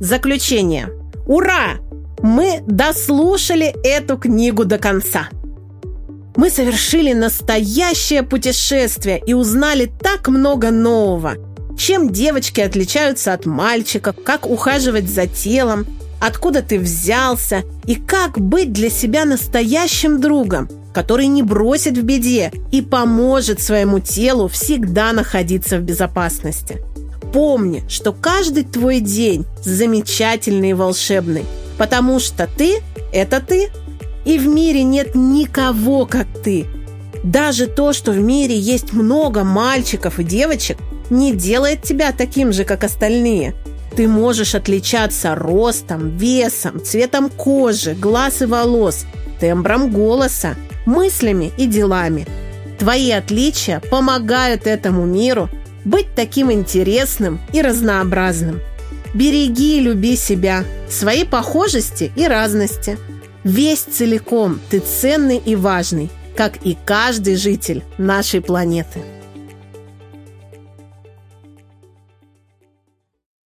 Заключение. Ура! Мы дослушали эту книгу до конца. Мы совершили настоящее путешествие и узнали так много нового. Чем девочки отличаются от мальчиков, как ухаживать за телом, откуда ты взялся и как быть для себя настоящим другом, который не бросит в беде и поможет своему телу всегда находиться в безопасности. Помни, что каждый твой день замечательный и волшебный, потому что ты – это ты, и в мире нет никого, как ты. Даже то, что в мире есть много мальчиков и девочек, не делает тебя таким же, как остальные. Ты можешь отличаться ростом, весом, цветом кожи, глаз и волос, тембром голоса, мыслями и делами. Твои отличия помогают этому миру быть таким интересным и разнообразным. Береги и люби себя, свои похожести и разности. Весь целиком ты ценный и важный, как и каждый житель нашей планеты.